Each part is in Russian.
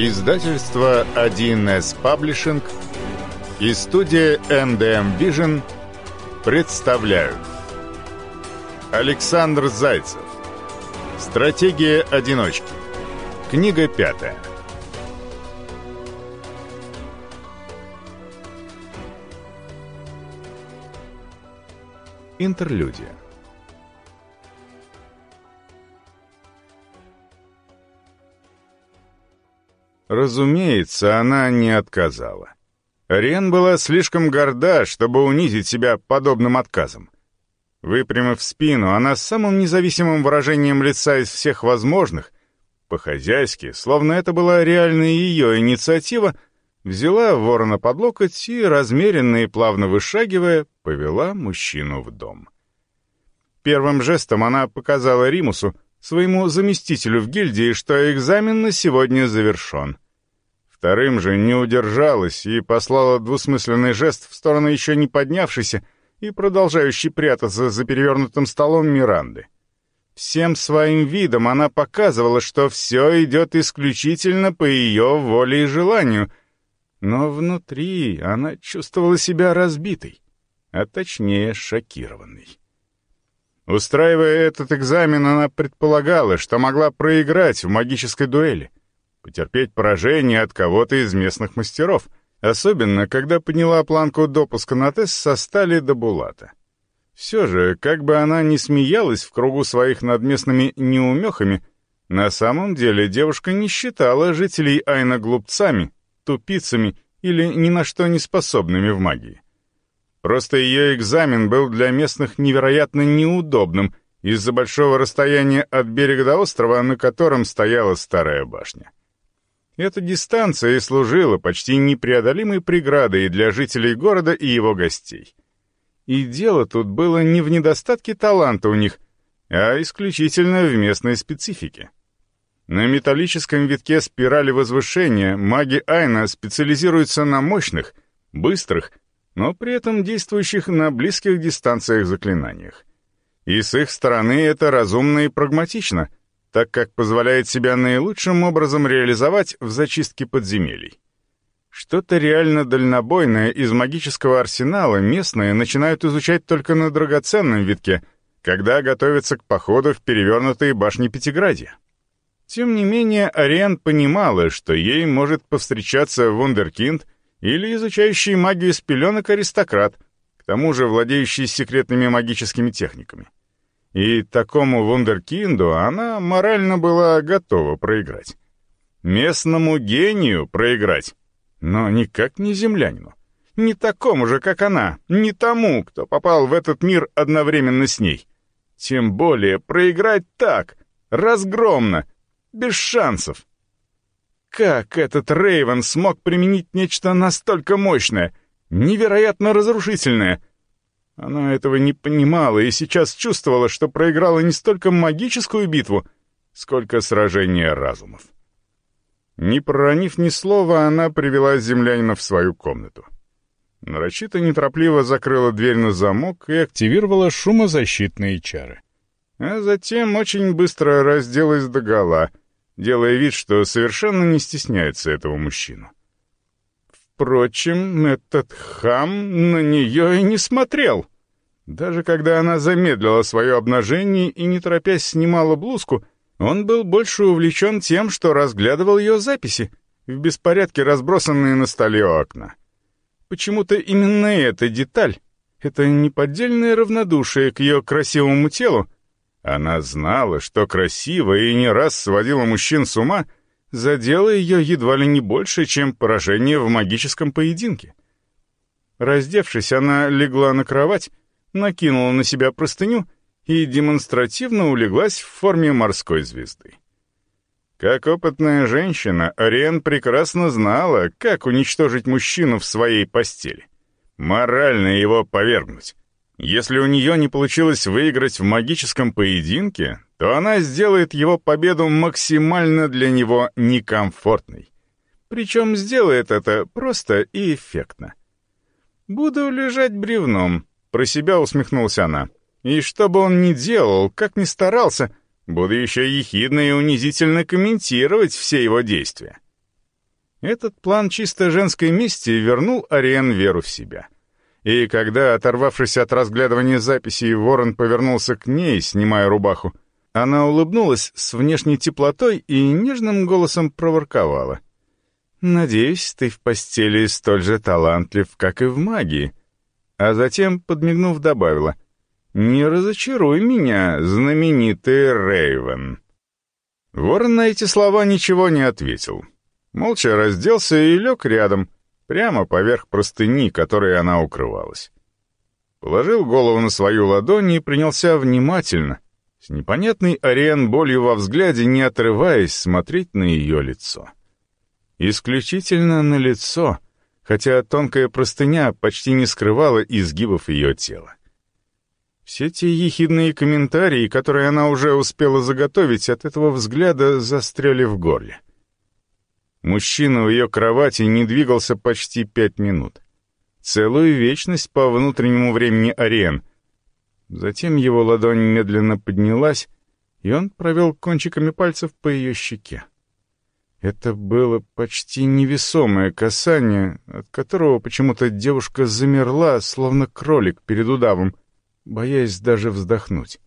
Издательство 1С Паблишинг и студия MDM Vision представляют. Александр Зайцев. Стратегия одиночки Книга пятая. Интерлюдия Разумеется, она не отказала. Рен была слишком горда, чтобы унизить себя подобным отказом. Выпрямив спину, она с самым независимым выражением лица из всех возможных, по-хозяйски, словно это была реальная ее инициатива, взяла ворона под локоть и, размеренно и плавно вышагивая, повела мужчину в дом. Первым жестом она показала Римусу, своему заместителю в гильдии, что экзамен на сегодня завершен. Вторым же не удержалась и послала двусмысленный жест в сторону еще не поднявшейся и продолжающей прятаться за перевернутым столом Миранды. Всем своим видом она показывала, что все идет исключительно по ее воле и желанию, но внутри она чувствовала себя разбитой, а точнее шокированной. Устраивая этот экзамен, она предполагала, что могла проиграть в магической дуэли, потерпеть поражение от кого-то из местных мастеров, особенно когда подняла планку допуска на тест со стали до булата. Все же, как бы она ни смеялась в кругу своих над местными неумехами, на самом деле девушка не считала жителей Айна глупцами, тупицами или ни на что не способными в магии. Просто ее экзамен был для местных невероятно неудобным из-за большого расстояния от берега до острова, на котором стояла старая башня. Эта дистанция и служила почти непреодолимой преградой для жителей города и его гостей. И дело тут было не в недостатке таланта у них, а исключительно в местной специфике. На металлическом витке спирали возвышения маги Айна специализируются на мощных, быстрых но при этом действующих на близких дистанциях заклинаниях. И с их стороны это разумно и прагматично, так как позволяет себя наилучшим образом реализовать в зачистке подземелий. Что-то реально дальнобойное из магического арсенала местные начинают изучать только на драгоценном витке, когда готовятся к походу в перевернутые башни Пятиградия. Тем не менее, Ариан понимала, что ей может повстречаться вундеркинд — или изучающий магию с пеленок аристократ, к тому же владеющий секретными магическими техниками. И такому вундеркинду она морально была готова проиграть. Местному гению проиграть, но никак не землянину. Не такому же, как она, не тому, кто попал в этот мир одновременно с ней. Тем более проиграть так, разгромно, без шансов. Как этот Рейвен смог применить нечто настолько мощное, невероятно разрушительное? Она этого не понимала и сейчас чувствовала, что проиграла не столько магическую битву, сколько сражение разумов. Не проронив ни слова, она привела землянина в свою комнату. Нарочито неторопливо закрыла дверь на замок и активировала шумозащитные чары. А затем очень быстро разделась догола — делая вид, что совершенно не стесняется этого мужчину. Впрочем, этот хам на нее и не смотрел. Даже когда она замедлила свое обнажение и, не торопясь, снимала блузку, он был больше увлечен тем, что разглядывал ее записи, в беспорядке разбросанные на столе у окна. Почему-то именно эта деталь, это неподдельное равнодушие к ее красивому телу, она знала, что красиво и не раз сводила мужчин с ума, задела ее едва ли не больше, чем поражение в магическом поединке. Раздевшись, она легла на кровать, накинула на себя простыню и демонстративно улеглась в форме морской звезды. Как опытная женщина, Ариен прекрасно знала, как уничтожить мужчину в своей постели. Морально его повергнуть. Если у нее не получилось выиграть в магическом поединке, то она сделает его победу максимально для него некомфортной. Причем сделает это просто и эффектно. «Буду лежать бревном», — про себя усмехнулась она. «И что бы он ни делал, как ни старался, буду еще ехидно и унизительно комментировать все его действия». Этот план чисто женской мести вернул Ариен веру в себя. И когда, оторвавшись от разглядывания записей, Ворон повернулся к ней, снимая рубаху, она улыбнулась с внешней теплотой и нежным голосом проворковала. «Надеюсь, ты в постели столь же талантлив, как и в магии». А затем, подмигнув, добавила, «Не разочаруй меня, знаменитый Рейвен». Ворон на эти слова ничего не ответил. Молча разделся и лег рядом, прямо поверх простыни, которой она укрывалась. Положил голову на свою ладонь и принялся внимательно, с непонятной Ариен болью во взгляде, не отрываясь, смотреть на ее лицо. Исключительно на лицо, хотя тонкая простыня почти не скрывала изгибов ее тела. Все те ехидные комментарии, которые она уже успела заготовить, от этого взгляда застряли в горле. Мужчина в ее кровати не двигался почти пять минут. Целую вечность по внутреннему времени Ариен. Затем его ладонь медленно поднялась, и он провел кончиками пальцев по ее щеке. Это было почти невесомое касание, от которого почему-то девушка замерла, словно кролик перед удавом, боясь даже вздохнуть.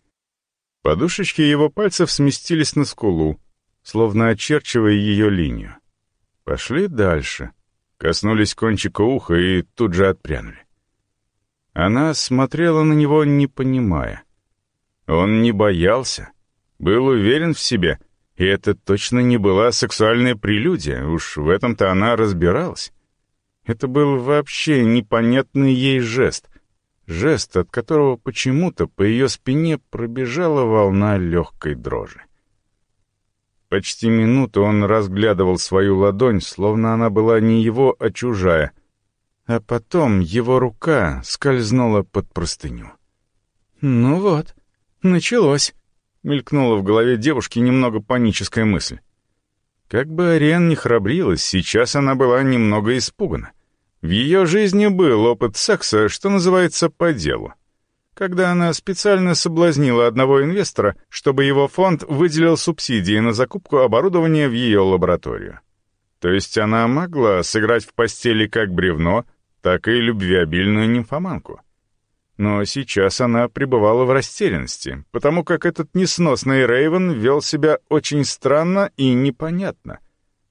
Подушечки его пальцев сместились на скулу, словно очерчивая ее линию. Пошли дальше. Коснулись кончика уха и тут же отпрянули. Она смотрела на него, не понимая. Он не боялся, был уверен в себе, и это точно не была сексуальная прелюдия, уж в этом-то она разбиралась. Это был вообще непонятный ей жест, жест, от которого почему-то по ее спине пробежала волна легкой дрожи. Почти минуту он разглядывал свою ладонь, словно она была не его, а чужая. А потом его рука скользнула под простыню. «Ну вот, началось», — мелькнула в голове девушки немного паническая мысль. Как бы Ариан не храбрилась, сейчас она была немного испугана. В ее жизни был опыт секса, что называется, по делу когда она специально соблазнила одного инвестора, чтобы его фонд выделил субсидии на закупку оборудования в ее лабораторию. То есть она могла сыграть в постели как бревно, так и любвеобильную нимфоманку. Но сейчас она пребывала в растерянности, потому как этот несносный Рейвен вел себя очень странно и непонятно.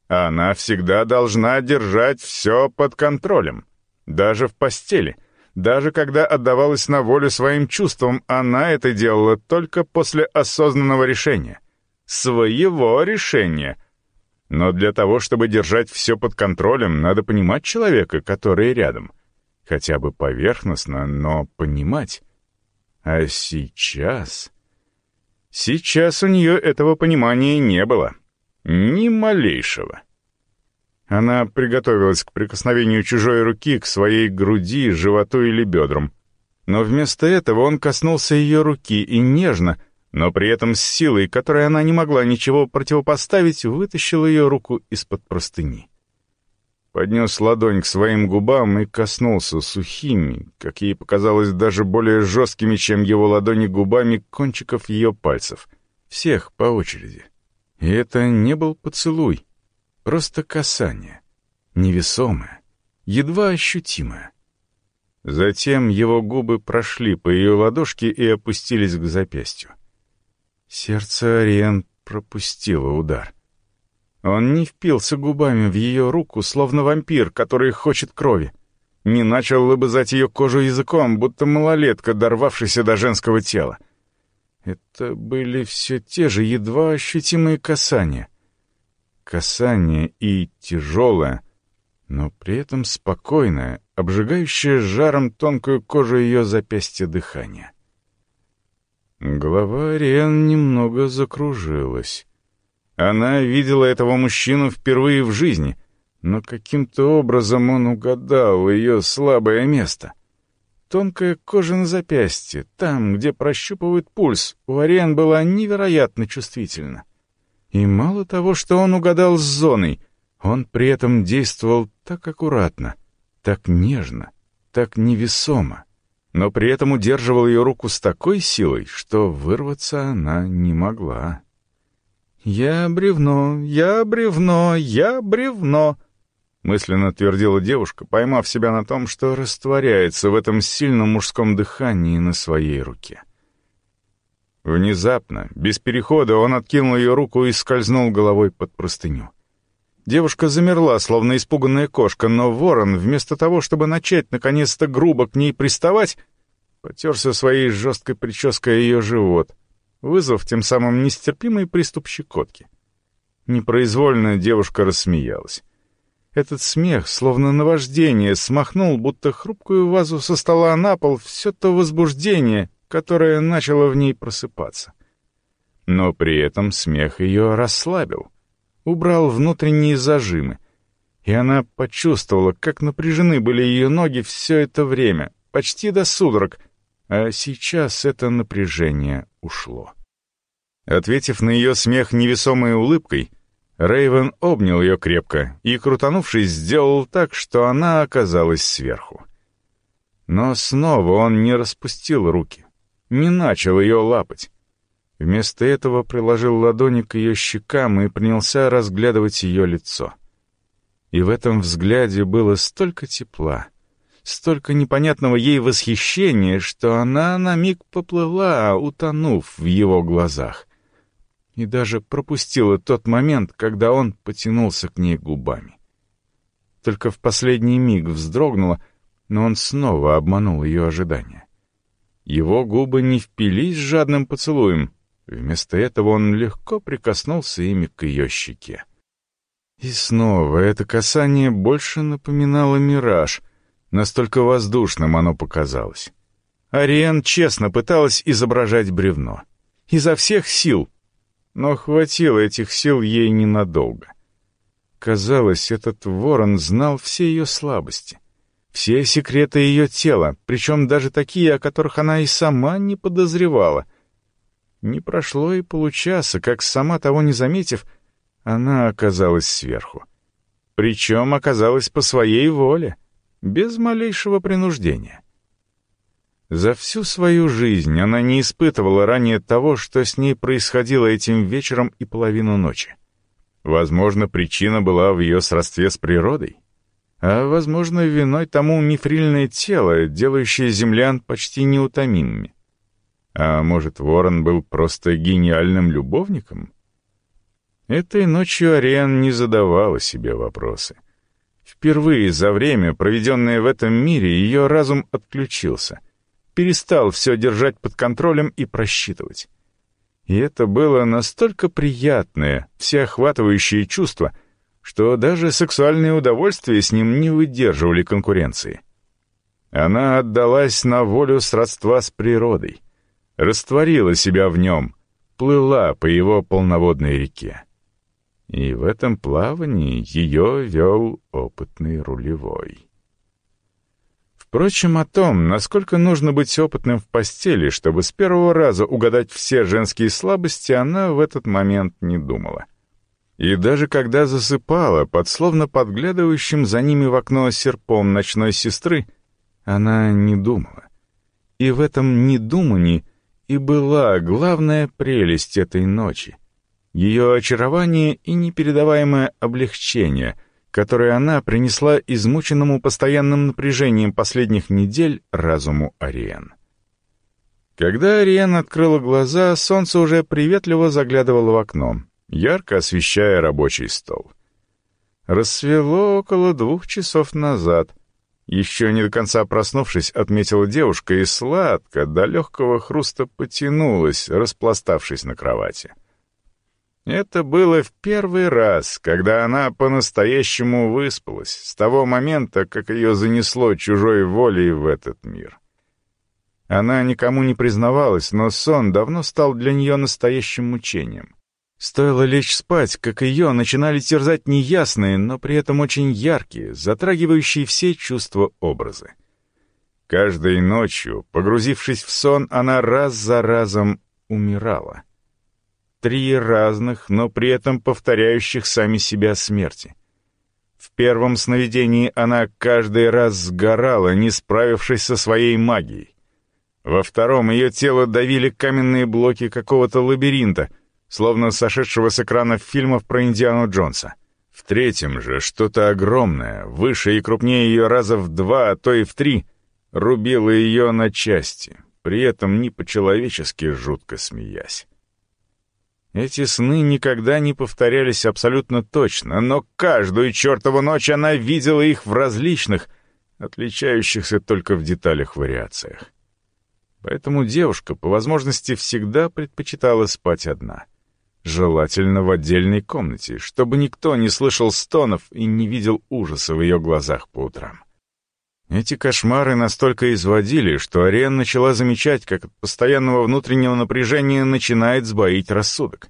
Она всегда должна держать все под контролем, даже в постели — даже когда отдавалась на волю своим чувствам, она это делала только после осознанного решения. Своего решения. Но для того, чтобы держать все под контролем, надо понимать человека, который рядом. Хотя бы поверхностно, но понимать. А сейчас... Сейчас у нее этого понимания не было. Ни малейшего. Она приготовилась к прикосновению чужой руки к своей груди, животу или бедрам. Но вместо этого он коснулся ее руки и нежно, но при этом с силой, которой она не могла ничего противопоставить, вытащил ее руку из-под простыни. Поднес ладонь к своим губам и коснулся сухими, как ей показалось, даже более жесткими, чем его ладони губами кончиков ее пальцев. Всех по очереди. И это не был поцелуй. Просто касание. Невесомое, едва ощутимое. Затем его губы прошли по ее ладошке и опустились к запястью. Сердце Ариен пропустило удар. Он не впился губами в ее руку, словно вампир, который хочет крови. Не начал лыбызать ее кожу языком, будто малолетка, дорвавшийся до женского тела. Это были все те же едва ощутимые касания касание и тяжелое, но при этом спокойное, обжигающее жаром тонкую кожу ее запястья дыхания. Голова Ариан немного закружилась. Она видела этого мужчину впервые в жизни, но каким-то образом он угадал ее слабое место. Тонкая кожа на запястье, там, где прощупывает пульс, у Ариан была невероятно чувствительна. И мало того, что он угадал с зоной, он при этом действовал так аккуратно, так нежно, так невесомо, но при этом удерживал ее руку с такой силой, что вырваться она не могла. «Я бревно, я бревно, я бревно», — мысленно твердила девушка, поймав себя на том, что растворяется в этом сильном мужском дыхании на своей руке. Внезапно, без перехода, он откинул ее руку и скользнул головой под простыню. Девушка замерла, словно испуганная кошка, но ворон, вместо того, чтобы начать наконец-то грубо к ней приставать, потерся своей жесткой прической ее живот, вызвав тем самым нестерпимый приступ щекотки. Непроизвольно девушка рассмеялась. Этот смех, словно наваждение, смахнул, будто хрупкую вазу со стола на пол, все то возбуждение, которое начало в ней просыпаться. Но при этом смех ее расслабил, убрал внутренние зажимы, и она почувствовала, как напряжены были ее ноги все это время, почти до судорог, а сейчас это напряжение ушло. Ответив на ее смех невесомой улыбкой, Рейвен обнял ее крепко и, крутанувшись, сделал так, что она оказалась сверху. Но снова он не распустил руки, не начал ее лапать. Вместо этого приложил ладони к ее щекам и принялся разглядывать ее лицо. И в этом взгляде было столько тепла, столько непонятного ей восхищения, что она на миг поплыла, утонув в его глазах. И даже пропустила тот момент, когда он потянулся к ней губами. Только в последний миг вздрогнула, но он снова обманул ее ожидания. Его губы не впились жадным поцелуем. Вместо этого он легко прикоснулся ими к ее щеке. И снова это касание больше напоминало мираж. Настолько воздушным оно показалось. Ариен честно пыталась изображать бревно. Изо всех сил. Но хватило этих сил ей ненадолго. Казалось, этот ворон знал все ее слабости. Все секреты ее тела, причем даже такие, о которых она и сама не подозревала. Не прошло и получаса, как, сама того не заметив, она оказалась сверху. Причем оказалась по своей воле, без малейшего принуждения. За всю свою жизнь она не испытывала ранее того, что с ней происходило этим вечером и половину ночи. Возможно, причина была в ее сродстве с природой. А, возможно, виной тому мифрильное тело, делающее землян почти неутомимыми. А может, Ворон был просто гениальным любовником? Этой ночью Ариан не задавала себе вопросы. Впервые за время, проведенное в этом мире, ее разум отключился. Перестал все держать под контролем и просчитывать. И это было настолько приятное, всеохватывающее чувство — что даже сексуальные удовольствия с ним не выдерживали конкуренции. Она отдалась на волю сродства с природой, растворила себя в нем, плыла по его полноводной реке. И в этом плавании ее вел опытный рулевой. Впрочем, о том, насколько нужно быть опытным в постели, чтобы с первого раза угадать все женские слабости, она в этот момент не думала. И даже когда засыпала, под словно подглядывающим за ними в окно серпом ночной сестры, она не думала. И в этом недумании и была главная прелесть этой ночи. Ее очарование и непередаваемое облегчение, которое она принесла измученному постоянным напряжением последних недель разуму Ариен. Когда Ариен открыла глаза, солнце уже приветливо заглядывало в окно, ярко освещая рабочий стол. Рассвело около двух часов назад. Еще не до конца проснувшись, отметила девушка и сладко, до легкого хруста потянулась, распластавшись на кровати. Это было в первый раз, когда она по-настоящему выспалась, с того момента, как ее занесло чужой волей в этот мир. Она никому не признавалась, но сон давно стал для нее настоящим мучением. Стоило лечь спать, как ее начинали терзать неясные, но при этом очень яркие, затрагивающие все чувства образы. Каждой ночью, погрузившись в сон, она раз за разом умирала. Три разных, но при этом повторяющих сами себя смерти. В первом сновидении она каждый раз сгорала, не справившись со своей магией. Во втором ее тело давили каменные блоки какого-то лабиринта — словно сошедшего с экранов фильмов про Индиану Джонса. В третьем же что-то огромное, выше и крупнее ее раза в два, а то и в три, рубило ее на части, при этом не по-человечески жутко смеясь. Эти сны никогда не повторялись абсолютно точно, но каждую чертову ночь она видела их в различных, отличающихся только в деталях вариациях. Поэтому девушка, по возможности, всегда предпочитала спать одна. Желательно в отдельной комнате, чтобы никто не слышал стонов и не видел ужаса в ее глазах по утрам. Эти кошмары настолько изводили, что Ариен начала замечать, как от постоянного внутреннего напряжения начинает сбоить рассудок.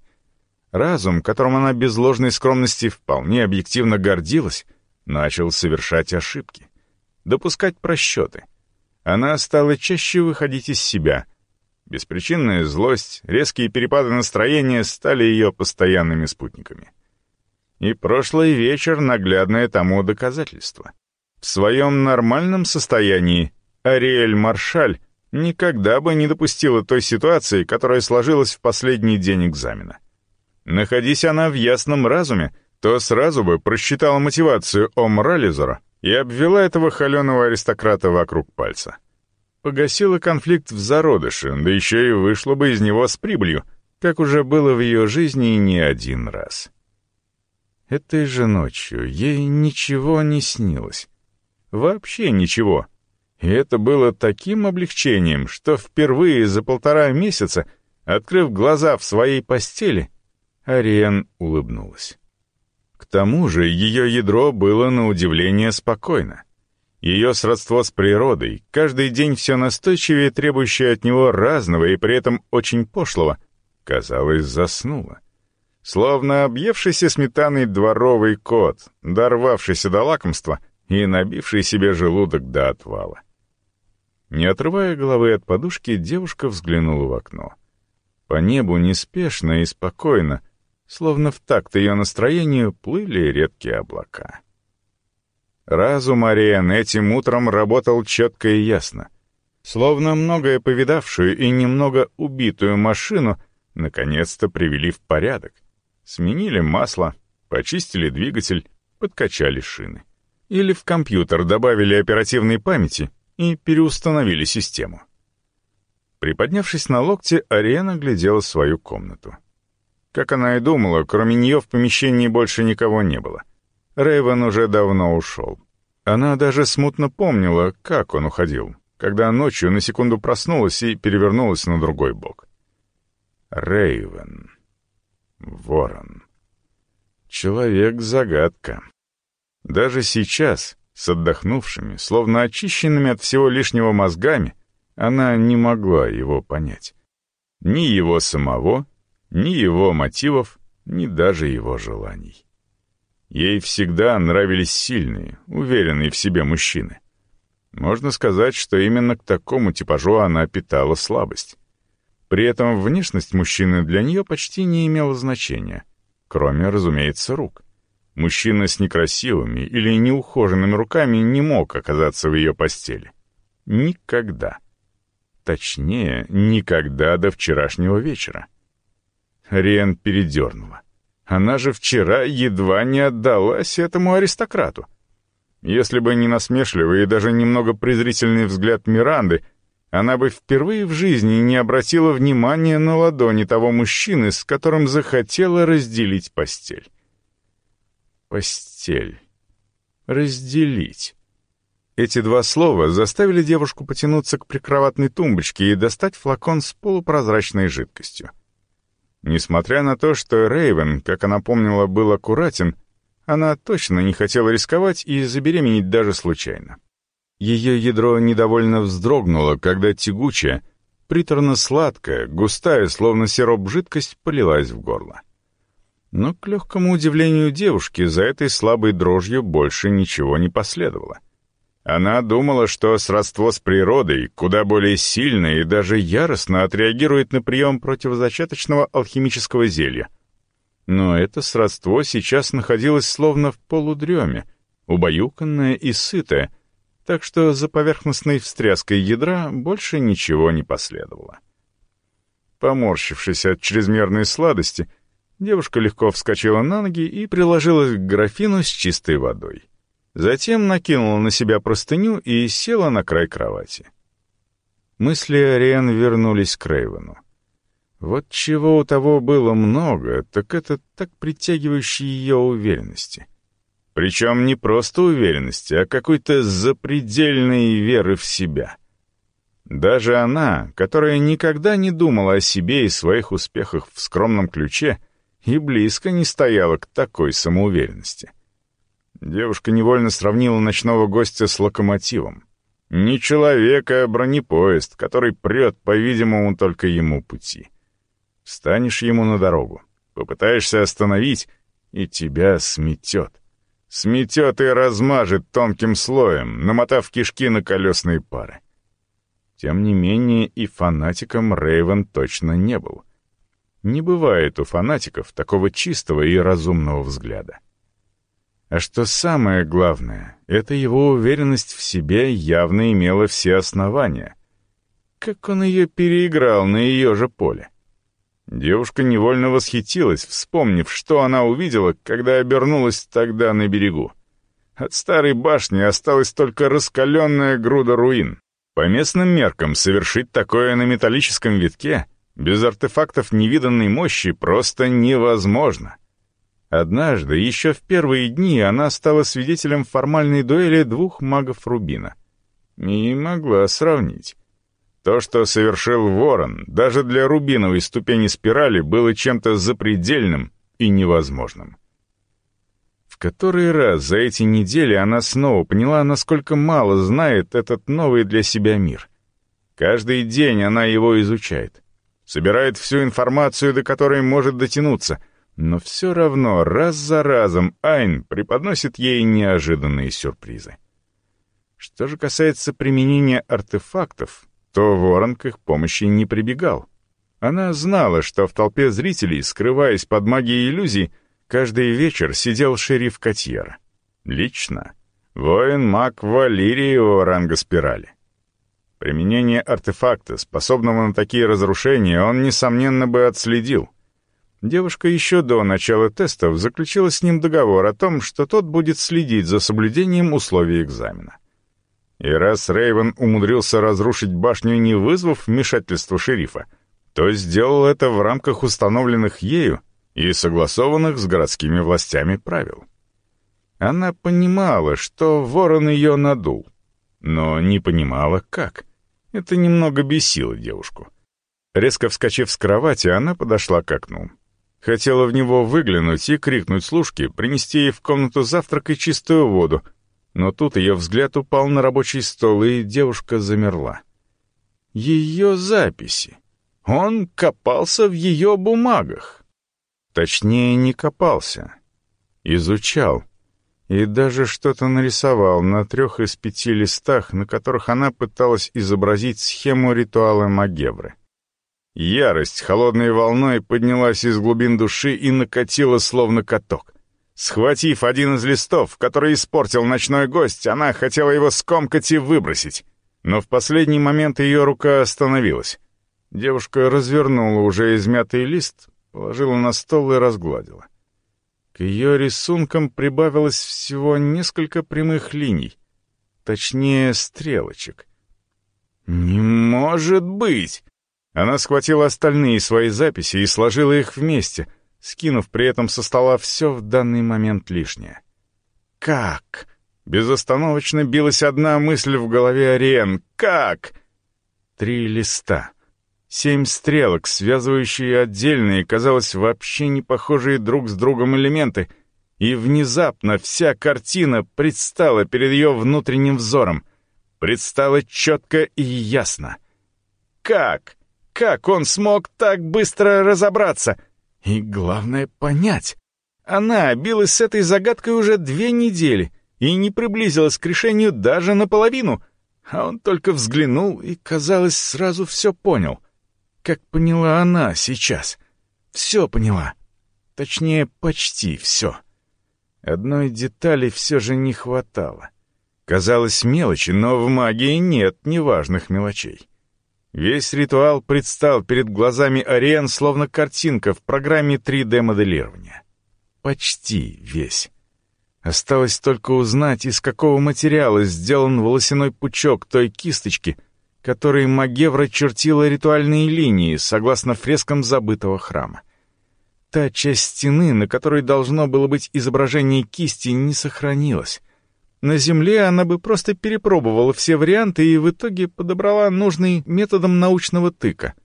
Разум, которым она без ложной скромности вполне объективно гордилась, начал совершать ошибки, допускать просчеты. Она стала чаще выходить из себя. Беспричинная злость, резкие перепады настроения стали ее постоянными спутниками. И прошлый вечер — наглядное тому доказательство. В своем нормальном состоянии Ариэль Маршаль никогда бы не допустила той ситуации, которая сложилась в последний день экзамена. Находись она в ясном разуме, то сразу бы просчитала мотивацию Омрализора и обвела этого холеного аристократа вокруг пальца. Погасила конфликт в зародыше, да еще и вышла бы из него с прибылью, как уже было в ее жизни не один раз. Этой же ночью ей ничего не снилось. Вообще ничего. И это было таким облегчением, что впервые за полтора месяца, открыв глаза в своей постели, Ариен улыбнулась. К тому же ее ядро было на удивление спокойно. Ее сродство с природой, каждый день все настойчивее требующее от него разного и при этом очень пошлого, казалось, заснуло. Словно объевшийся сметаной дворовый кот, дорвавшийся до лакомства — и набивший себе желудок до отвала. Не отрывая головы от подушки, девушка взглянула в окно. По небу неспешно и спокойно, словно в такт ее настроению, плыли редкие облака. Разум Ариэн этим утром работал четко и ясно. Словно многое повидавшую и немного убитую машину наконец-то привели в порядок. Сменили масло, почистили двигатель, подкачали шины или в компьютер добавили оперативной памяти и переустановили систему. Приподнявшись на локте, Ариэна глядела свою комнату. Как она и думала, кроме нее в помещении больше никого не было. Рэйвен уже давно ушел. Она даже смутно помнила, как он уходил, когда ночью на секунду проснулась и перевернулась на другой бок. Рэйвен. Ворон. Человек-загадка. Даже сейчас, с отдохнувшими, словно очищенными от всего лишнего мозгами, она не могла его понять. Ни его самого, ни его мотивов, ни даже его желаний. Ей всегда нравились сильные, уверенные в себе мужчины. Можно сказать, что именно к такому типажу она питала слабость. При этом внешность мужчины для нее почти не имела значения, кроме, разумеется, рук. Мужчина с некрасивыми или неухоженными руками не мог оказаться в ее постели. Никогда. Точнее, никогда до вчерашнего вечера. Рен передернула. Она же вчера едва не отдалась этому аристократу. Если бы не насмешливый и даже немного презрительный взгляд Миранды, она бы впервые в жизни не обратила внимания на ладони того мужчины, с которым захотела разделить постель. Постель. Разделить. Эти два слова заставили девушку потянуться к прикроватной тумбочке и достать флакон с полупрозрачной жидкостью. Несмотря на то, что Рейвен, как она помнила, был аккуратен, она точно не хотела рисковать и забеременеть даже случайно. Ее ядро недовольно вздрогнуло, когда тягучая, приторно-сладкая, густая, словно сироп жидкость, полилась в горло. Но, к легкому удивлению девушки, за этой слабой дрожью больше ничего не последовало. Она думала, что сродство с природой куда более сильно и даже яростно отреагирует на прием противозачаточного алхимического зелья. Но это сродство сейчас находилось словно в полудреме, убаюканное и сытое, так что за поверхностной встряской ядра больше ничего не последовало. Поморщившись от чрезмерной сладости, Девушка легко вскочила на ноги и приложилась к графину с чистой водой. Затем накинула на себя простыню и села на край кровати. Мысли Ариэн вернулись к Рейвену. Вот чего у того было много, так это так притягивающей ее уверенности. Причем не просто уверенности, а какой-то запредельной веры в себя. Даже она, которая никогда не думала о себе и своих успехах в скромном ключе, и близко не стояла к такой самоуверенности. Девушка невольно сравнила ночного гостя с локомотивом. Не человек, а бронепоезд, который прет, по-видимому, только ему пути. Встанешь ему на дорогу, попытаешься остановить, и тебя сметет. Сметет и размажет тонким слоем, намотав кишки на колесные пары. Тем не менее, и фанатиком Рейвен точно не был. Не бывает у фанатиков такого чистого и разумного взгляда. А что самое главное, это его уверенность в себе явно имела все основания. Как он ее переиграл на ее же поле. Девушка невольно восхитилась, вспомнив, что она увидела, когда обернулась тогда на берегу. От старой башни осталась только раскаленная груда руин. По местным меркам совершить такое на металлическом витке без артефактов невиданной мощи просто невозможно. Однажды, еще в первые дни, она стала свидетелем формальной дуэли двух магов Рубина. И могла сравнить. То, что совершил Ворон, даже для рубиновой ступени спирали, было чем-то запредельным и невозможным. В который раз за эти недели она снова поняла, насколько мало знает этот новый для себя мир. Каждый день она его изучает. Собирает всю информацию, до которой может дотянуться — но все равно раз за разом Айн преподносит ей неожиданные сюрпризы. Что же касается применения артефактов, то Ворон к их помощи не прибегал. Она знала, что в толпе зрителей, скрываясь под магией иллюзий, каждый вечер сидел шериф Котьер. Лично. Воин-маг Валериевого ранга спирали. Применение артефакта, способного на такие разрушения, он, несомненно, бы отследил — Девушка еще до начала тестов заключила с ним договор о том, что тот будет следить за соблюдением условий экзамена. И раз Рейвен умудрился разрушить башню, не вызвав вмешательства шерифа, то сделал это в рамках установленных ею и согласованных с городскими властями правил. Она понимала, что ворон ее надул, но не понимала, как. Это немного бесило девушку. Резко вскочив с кровати, она подошла к окну. Хотела в него выглянуть и крикнуть служке, принести ей в комнату завтрак и чистую воду, но тут ее взгляд упал на рабочий стол, и девушка замерла. Ее записи. Он копался в ее бумагах. Точнее, не копался. Изучал. И даже что-то нарисовал на трех из пяти листах, на которых она пыталась изобразить схему ритуала Магевры. Ярость холодной волной поднялась из глубин души и накатила словно каток. Схватив один из листов, который испортил ночной гость, она хотела его скомкать и выбросить. Но в последний момент ее рука остановилась. Девушка развернула уже измятый лист, положила на стол и разгладила. К ее рисункам прибавилось всего несколько прямых линий, точнее, стрелочек. «Не может быть!» Она схватила остальные свои записи и сложила их вместе, скинув при этом со стола все в данный момент лишнее. «Как?» Безостановочно билась одна мысль в голове Ариен. «Как?» Три листа. Семь стрелок, связывающие отдельные, казалось, вообще не похожие друг с другом элементы, и внезапно вся картина предстала перед ее внутренним взором. Предстала четко и ясно. «Как?» Как он смог так быстро разобраться? И главное — понять. Она билась с этой загадкой уже две недели и не приблизилась к решению даже наполовину, а он только взглянул и, казалось, сразу все понял. Как поняла она сейчас. Все поняла. Точнее, почти все. Одной детали все же не хватало. Казалось мелочи, но в магии нет неважных мелочей. Весь ритуал предстал перед глазами Ариен словно картинка в программе 3D-моделирования. Почти весь. Осталось только узнать, из какого материала сделан волосяной пучок той кисточки, которой Магевра чертила ритуальные линии, согласно фрескам забытого храма. Та часть стены, на которой должно было быть изображение кисти, не сохранилась. На Земле она бы просто перепробовала все варианты и в итоге подобрала нужный методом научного тыка.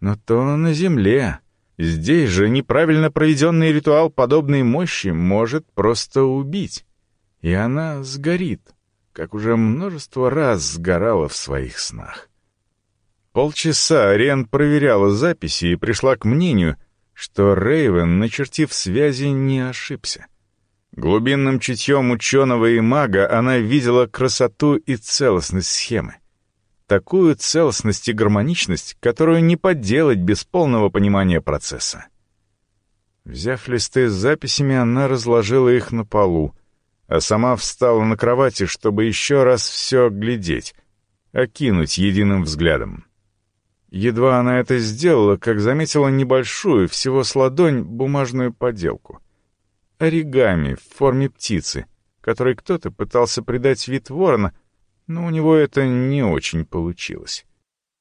Но то на Земле. Здесь же неправильно проведенный ритуал подобной мощи может просто убить. И она сгорит, как уже множество раз сгорала в своих снах. Полчаса Рен проверяла записи и пришла к мнению, что Рейвен, начертив связи, не ошибся. Глубинным чутьем ученого и мага она видела красоту и целостность схемы. Такую целостность и гармоничность, которую не подделать без полного понимания процесса. Взяв листы с записями, она разложила их на полу, а сама встала на кровати, чтобы еще раз все глядеть, окинуть единым взглядом. Едва она это сделала, как заметила небольшую, всего с ладонь, бумажную поделку. Оригами в форме птицы, которой кто-то пытался придать вид ворона, но у него это не очень получилось.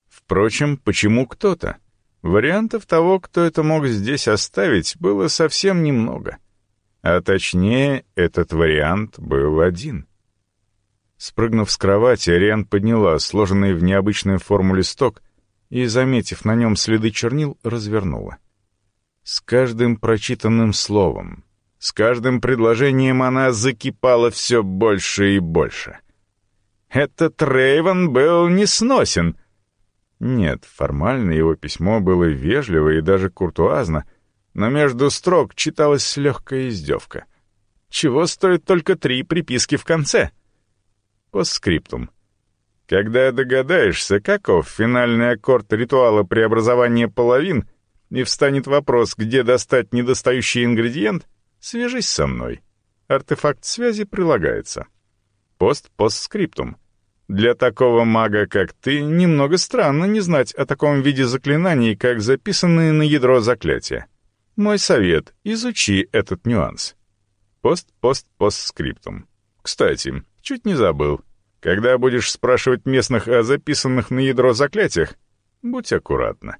Впрочем, почему кто-то? Вариантов того, кто это мог здесь оставить, было совсем немного. А точнее, этот вариант был один. Спрыгнув с кровати, Ариан подняла сложенный в необычную форму листок и, заметив на нем следы чернил, развернула. С каждым прочитанным словом, с каждым предложением она закипала все больше и больше. Этот Рейвен был несносен. Нет, формально его письмо было вежливо и даже куртуазно, но между строк читалась легкая издевка. Чего стоит только три приписки в конце? Постскриптум. Когда догадаешься, каков финальный аккорд ритуала преобразования половин, и встанет вопрос, где достать недостающий ингредиент, свяжись со мной. Артефакт связи прилагается. Пост-постскриптум. Для такого мага, как ты, немного странно не знать о таком виде заклинаний, как записанные на ядро заклятия. Мой совет — изучи этот нюанс. Пост-пост-постскриптум. Кстати, чуть не забыл. Когда будешь спрашивать местных о записанных на ядро заклятиях, будь аккуратна.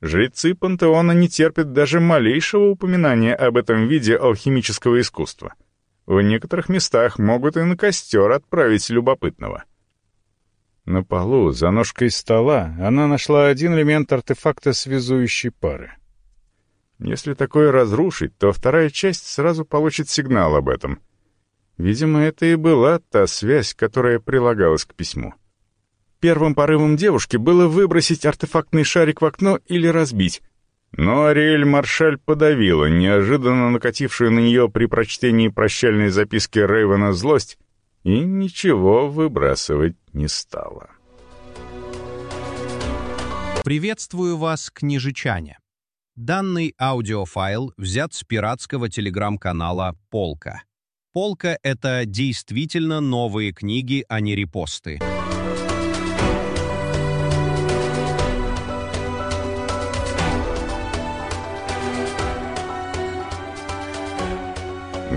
Жрецы пантеона не терпят даже малейшего упоминания об этом виде алхимического искусства. В некоторых местах могут и на костер отправить любопытного. На полу, за ножкой стола, она нашла один элемент артефакта связующей пары. Если такое разрушить, то вторая часть сразу получит сигнал об этом — Видимо, это и была та связь, которая прилагалась к письму. Первым порывом девушки было выбросить артефактный шарик в окно или разбить. Но Ариэль Маршаль подавила неожиданно накатившую на нее при прочтении прощальной записки Рейвена злость и ничего выбрасывать не стала. Приветствую вас, книжечане. Данный аудиофайл взят с пиратского телеграм-канала «Полка». Полка — это действительно новые книги, а не репосты.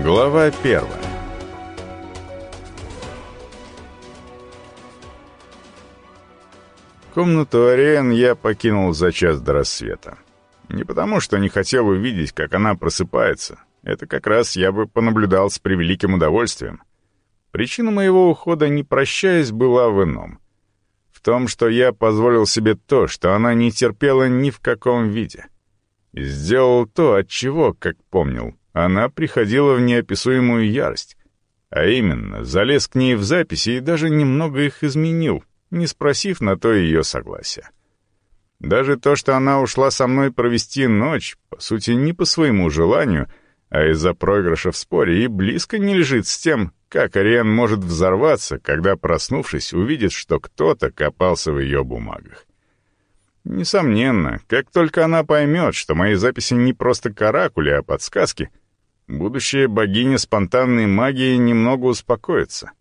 Глава первая. Комнату Ариен я покинул за час до рассвета. Не потому, что не хотел увидеть, как она просыпается, это как раз я бы понаблюдал с превеликим удовольствием. Причина моего ухода, не прощаясь, была в ином. В том, что я позволил себе то, что она не терпела ни в каком виде. И сделал то, от чего, как помнил, она приходила в неописуемую ярость. А именно, залез к ней в записи и даже немного их изменил, не спросив на то ее согласия. Даже то, что она ушла со мной провести ночь, по сути, не по своему желанию — а из-за проигрыша в споре и близко не лежит с тем, как Ариен может взорваться, когда, проснувшись, увидит, что кто-то копался в ее бумагах. Несомненно, как только она поймет, что мои записи не просто каракули, а подсказки, будущая богиня спонтанной магии немного успокоится.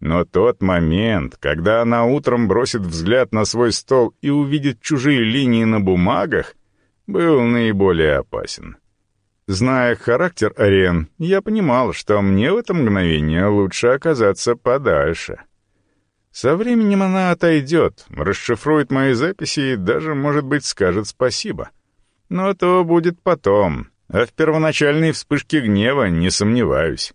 Но тот момент, когда она утром бросит взгляд на свой стол и увидит чужие линии на бумагах, был наиболее опасен. Зная характер Ариен, я понимал, что мне в это мгновение лучше оказаться подальше. Со временем она отойдет, расшифрует мои записи и даже, может быть, скажет спасибо. Но то будет потом, а в первоначальной вспышке гнева не сомневаюсь.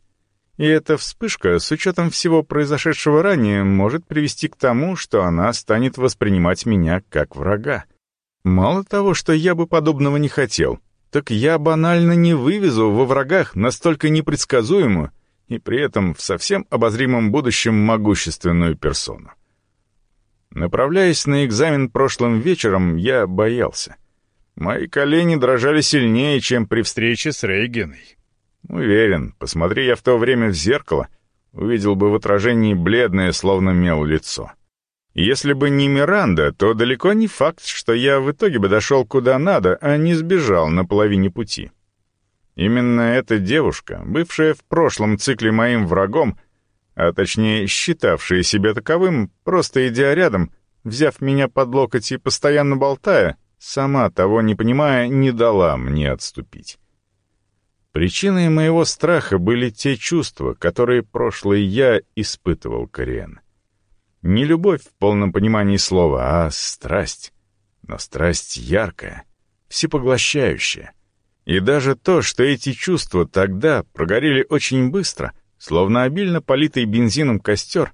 И эта вспышка, с учетом всего произошедшего ранее, может привести к тому, что она станет воспринимать меня как врага. Мало того, что я бы подобного не хотел, так я банально не вывезу во врагах настолько непредсказуемую и при этом в совсем обозримом будущем могущественную персону. Направляясь на экзамен прошлым вечером, я боялся. Мои колени дрожали сильнее, чем при встрече с Рейгеной. Уверен, посмотри я в то время в зеркало, увидел бы в отражении бледное, словно мел лицо. Если бы не Миранда, то далеко не факт, что я в итоге бы дошел куда надо, а не сбежал на половине пути. Именно эта девушка, бывшая в прошлом цикле моим врагом, а точнее считавшая себя таковым, просто идя рядом, взяв меня под локоть и постоянно болтая, сама того не понимая, не дала мне отступить. Причиной моего страха были те чувства, которые прошлый я испытывал Кориэн. Не любовь в полном понимании слова, а страсть. Но страсть яркая, всепоглощающая. И даже то, что эти чувства тогда прогорели очень быстро, словно обильно политый бензином костер,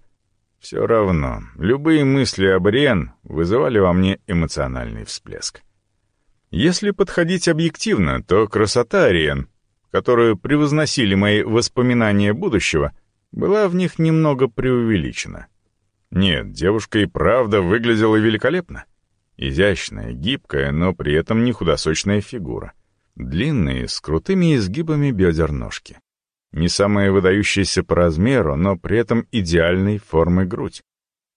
все равно любые мысли об Риен вызывали во мне эмоциональный всплеск. Если подходить объективно, то красота Ариен которую превозносили мои воспоминания будущего, была в них немного преувеличена. Нет, девушка и правда выглядела великолепно. Изящная, гибкая, но при этом не худосочная фигура. Длинные, с крутыми изгибами бедер ножки. Не самая выдающаяся по размеру, но при этом идеальной формы грудь.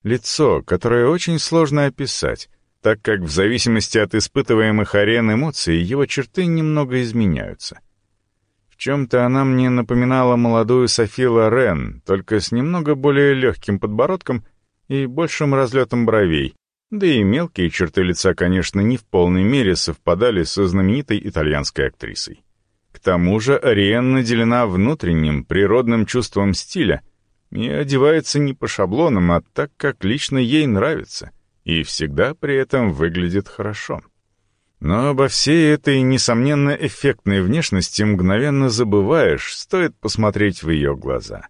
Лицо, которое очень сложно описать, так как в зависимости от испытываемых арен эмоций его черты немного изменяются чем-то она мне напоминала молодую Софи Лорен, только с немного более легким подбородком и большим разлетом бровей, да и мелкие черты лица, конечно, не в полной мере совпадали со знаменитой итальянской актрисой. К тому же Ариен наделена внутренним, природным чувством стиля и одевается не по шаблонам, а так, как лично ей нравится, и всегда при этом выглядит хорошо. Но обо всей этой, несомненно, эффектной внешности мгновенно забываешь, стоит посмотреть в ее глаза.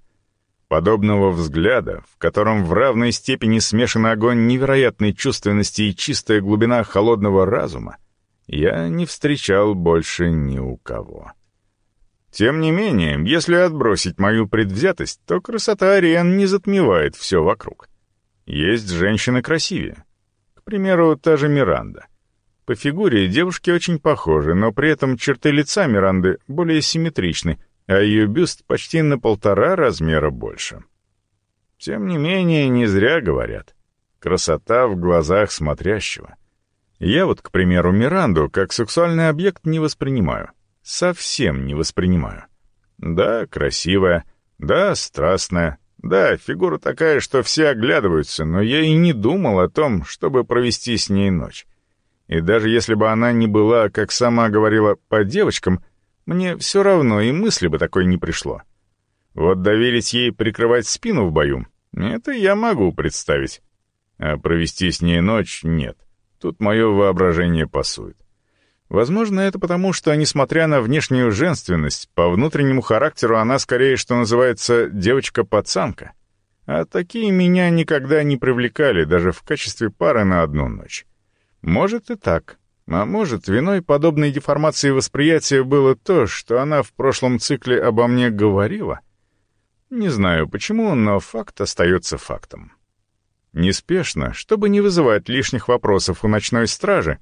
Подобного взгляда, в котором в равной степени смешан огонь невероятной чувственности и чистая глубина холодного разума, я не встречал больше ни у кого. Тем не менее, если отбросить мою предвзятость, то красота Ариен не затмевает все вокруг. Есть женщины красивее. К примеру, та же Миранда — по фигуре девушки очень похожи, но при этом черты лица Миранды более симметричны, а ее бюст почти на полтора размера больше. Тем не менее, не зря говорят. Красота в глазах смотрящего. Я вот, к примеру, Миранду как сексуальный объект не воспринимаю. Совсем не воспринимаю. Да, красивая, да, страстная, да, фигура такая, что все оглядываются, но я и не думал о том, чтобы провести с ней ночь. И даже если бы она не была, как сама говорила, по девочкам, мне все равно и мысли бы такой не пришло. Вот доверить ей прикрывать спину в бою — это я могу представить. А провести с ней ночь — нет. Тут мое воображение пасует. Возможно, это потому, что, несмотря на внешнюю женственность, по внутреннему характеру она скорее, что называется, девочка-пацанка. А такие меня никогда не привлекали даже в качестве пары на одну ночь. Может и так. А может, виной подобной деформации восприятия было то, что она в прошлом цикле обо мне говорила? Не знаю почему, но факт остается фактом. Неспешно, чтобы не вызывать лишних вопросов у ночной стражи,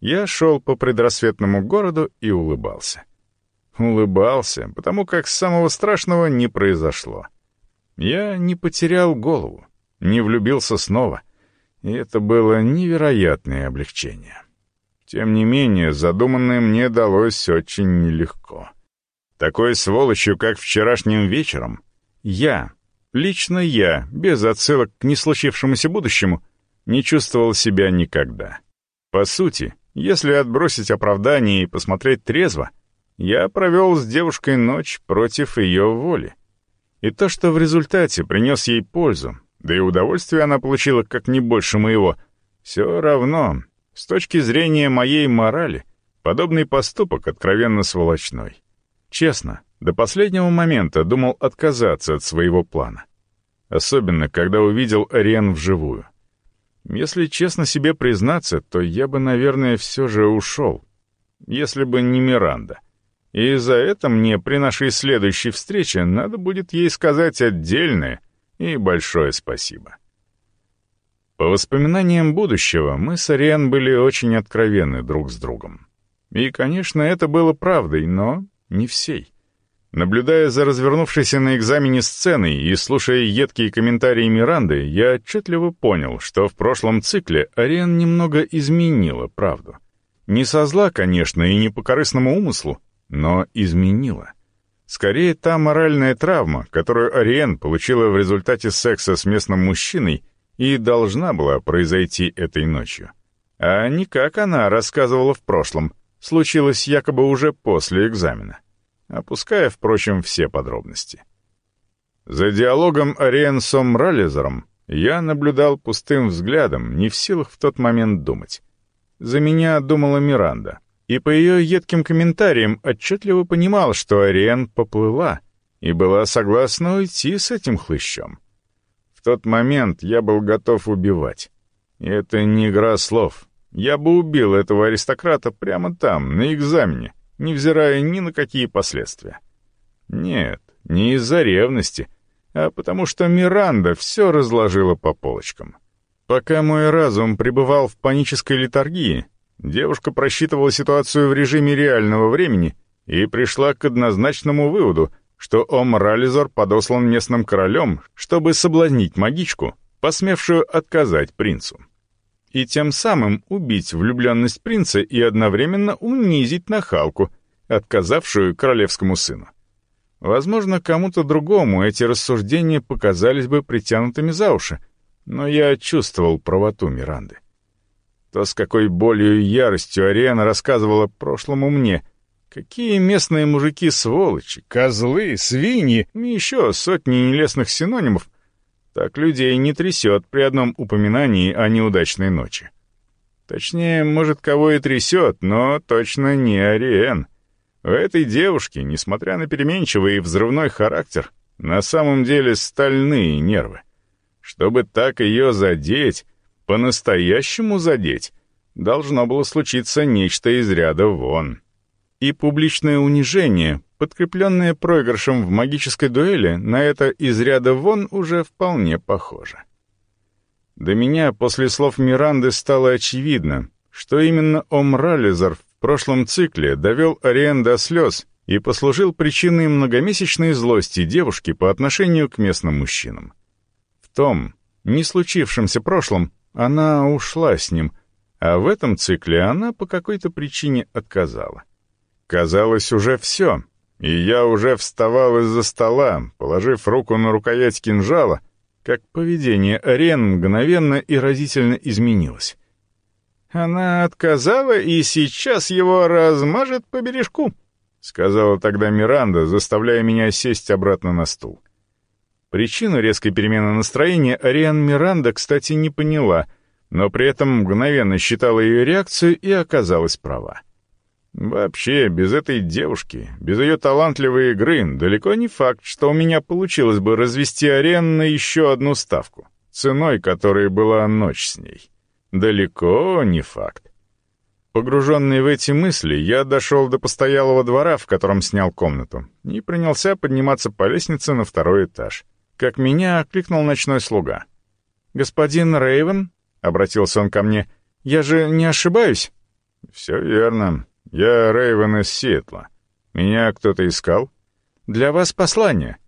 я шел по предрассветному городу и улыбался. Улыбался, потому как самого страшного не произошло. Я не потерял голову, не влюбился снова — и это было невероятное облегчение. Тем не менее, задуманное мне далось очень нелегко. Такой сволочью, как вчерашним вечером, я, лично я, без отсылок к неслучившемуся будущему, не чувствовал себя никогда. По сути, если отбросить оправдание и посмотреть трезво, я провел с девушкой ночь против ее воли. И то, что в результате принес ей пользу, да и удовольствие она получила как не больше моего, все равно, с точки зрения моей морали, подобный поступок откровенно сволочной. Честно, до последнего момента думал отказаться от своего плана. Особенно, когда увидел Ариен вживую. Если честно себе признаться, то я бы, наверное, все же ушел. Если бы не Миранда. И за это мне при нашей следующей встрече надо будет ей сказать отдельное и большое спасибо. По воспоминаниям будущего, мы с Ариан были очень откровенны друг с другом. И, конечно, это было правдой, но не всей. Наблюдая за развернувшейся на экзамене сценой и слушая едкие комментарии Миранды, я отчетливо понял, что в прошлом цикле Ариан немного изменила правду. Не со зла, конечно, и не по корыстному умыслу, но изменила. Скорее, та моральная травма, которую Ариен получила в результате секса с местным мужчиной, и должна была произойти этой ночью. А не как она рассказывала в прошлом, случилось якобы уже после экзамена опуская, впрочем, все подробности. За диалогом Ариен с Омрализером я наблюдал пустым взглядом, не в силах в тот момент думать. За меня думала Миранда, и по ее едким комментариям отчетливо понимал, что Ариен поплыла и была согласна уйти с этим хлыщом. В тот момент я был готов убивать. И это не игра слов. Я бы убил этого аристократа прямо там, на экзамене, невзирая ни на какие последствия. Нет, не из-за ревности, а потому что Миранда все разложила по полочкам. Пока мой разум пребывал в панической литургии, девушка просчитывала ситуацию в режиме реального времени и пришла к однозначному выводу, что Омрализор подослан местным королем, чтобы соблазнить магичку, посмевшую отказать принцу. И тем самым убить влюбленность принца и одновременно унизить нахалку, отказавшую королевскому сыну. Возможно, кому-то другому эти рассуждения показались бы притянутыми за уши, но я чувствовал правоту Миранды. То, с какой болью и яростью Ариана рассказывала прошлому мне, какие местные мужики сволочи, козлы, свиньи и еще сотни нелестных синонимов, так людей не трясет при одном упоминании о неудачной ночи. Точнее, может, кого и трясет, но точно не Ариен — у этой девушки, несмотря на переменчивый и взрывной характер, на самом деле стальные нервы. Чтобы так ее задеть, по-настоящему задеть, должно было случиться нечто из ряда вон. И публичное унижение, подкрепленное проигрышем в магической дуэли, на это из ряда вон уже вполне похоже. До меня после слов Миранды стало очевидно, что именно Омрализар в прошлом цикле довел Ариен до слез и послужил причиной многомесячной злости девушки по отношению к местным мужчинам. В том, не случившемся прошлом, она ушла с ним, а в этом цикле она по какой-то причине отказала. Казалось, уже все, и я уже вставал из-за стола, положив руку на рукоять кинжала, как поведение Ариен мгновенно и разительно изменилось. Она отказала и сейчас его размажет по бережку», — сказала тогда Миранда, заставляя меня сесть обратно на стул. Причину резкой перемены настроения Ариан Миранда, кстати, не поняла, но при этом мгновенно считала ее реакцию и оказалась права. Вообще, без этой девушки, без ее талантливой игры, далеко не факт, что у меня получилось бы развести Ариан на еще одну ставку, ценой которой была ночь с ней. Далеко не факт. Погруженный в эти мысли, я дошел до постоялого двора, в котором снял комнату, и принялся подниматься по лестнице на второй этаж. Как меня окликнул ночной слуга. «Господин Рейвен?» — обратился он ко мне. «Я же не ошибаюсь?» «Все верно. Я Рейвен из Сиэтла. Меня кто-то искал?» «Для вас послание».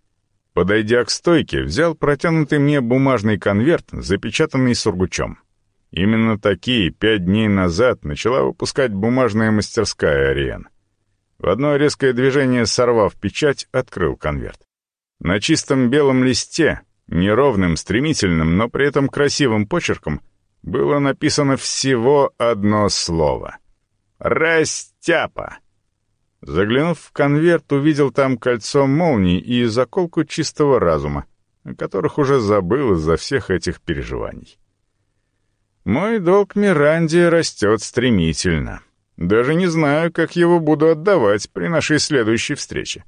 Подойдя к стойке, взял протянутый мне бумажный конверт, запечатанный сургучом. Именно такие пять дней назад начала выпускать бумажная мастерская Ариен. В одно резкое движение, сорвав печать, открыл конверт. На чистом белом листе, Неровным, стремительным, но при этом красивым почерком было написано всего одно слово. «Растяпа». Заглянув в конверт, увидел там кольцо молний и заколку чистого разума, о которых уже забыл из-за всех этих переживаний. Мой долг Миранде растет стремительно. Даже не знаю, как его буду отдавать при нашей следующей встрече.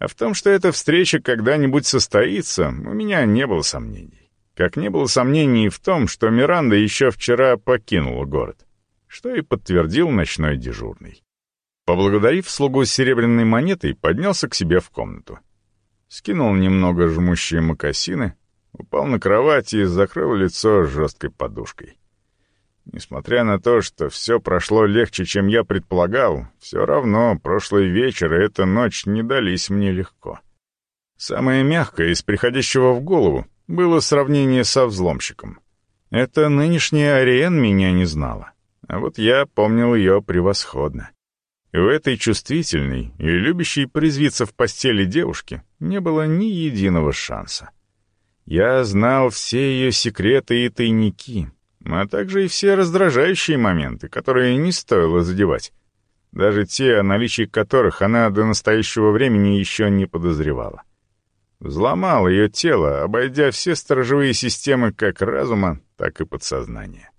А в том, что эта встреча когда-нибудь состоится, у меня не было сомнений. Как не было сомнений в том, что Миранда еще вчера покинула город, что и подтвердил ночной дежурный. Поблагодарив слугу с серебряной монетой, поднялся к себе в комнату. Скинул немного жмущие мокасины, упал на кровать и закрыл лицо жесткой подушкой. Несмотря на то, что все прошло легче, чем я предполагал, все равно прошлый вечер и эта ночь не дались мне легко. Самое мягкое из приходящего в голову было сравнение со взломщиком. Это нынешняя Ариен меня не знала, а вот я помнил ее превосходно. У этой чувствительной и любящей призвиться в постели девушки не было ни единого шанса. Я знал все ее секреты и тайники, а также и все раздражающие моменты, которые не стоило задевать. Даже те, о наличии которых она до настоящего времени еще не подозревала. Взломал ее тело, обойдя все сторожевые системы как разума, так и подсознания.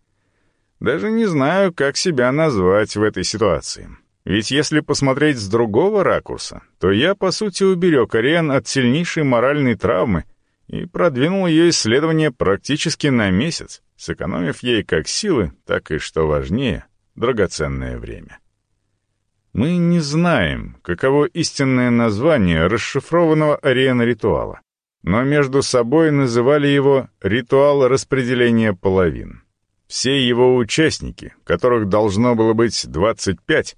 Даже не знаю, как себя назвать в этой ситуации. Ведь если посмотреть с другого ракурса, то я, по сути, уберег Ариан от сильнейшей моральной травмы и продвинул ее исследование практически на месяц, сэкономив ей как силы, так и, что важнее, драгоценное время. Мы не знаем, каково истинное название расшифрованного ариена ритуала, но между собой называли его «ритуал распределения половин». Все его участники, которых должно было быть 25,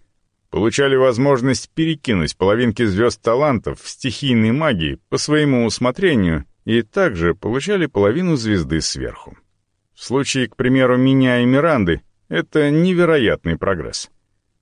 получали возможность перекинуть половинки звезд талантов в стихийной магии по своему усмотрению и также получали половину звезды сверху. В случае, к примеру, меня и Миранды, это невероятный прогресс.